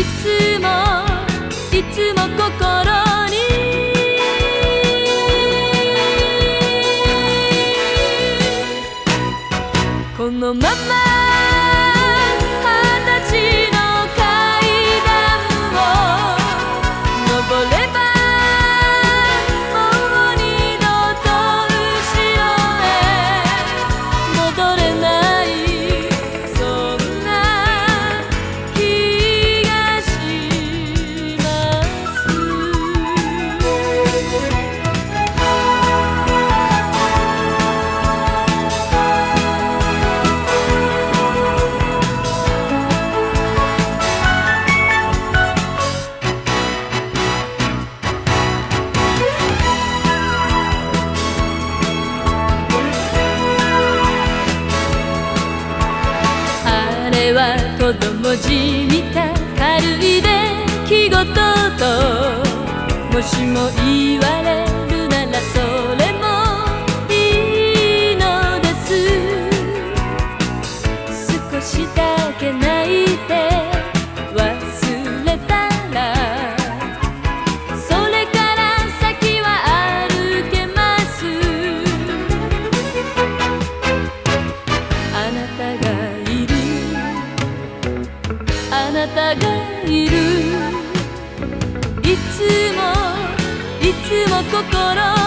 いつもいつも心このままは子供じみた軽い出来事ともしも言われるならそれもいいのです。少しだなたがいる。いつもいつも心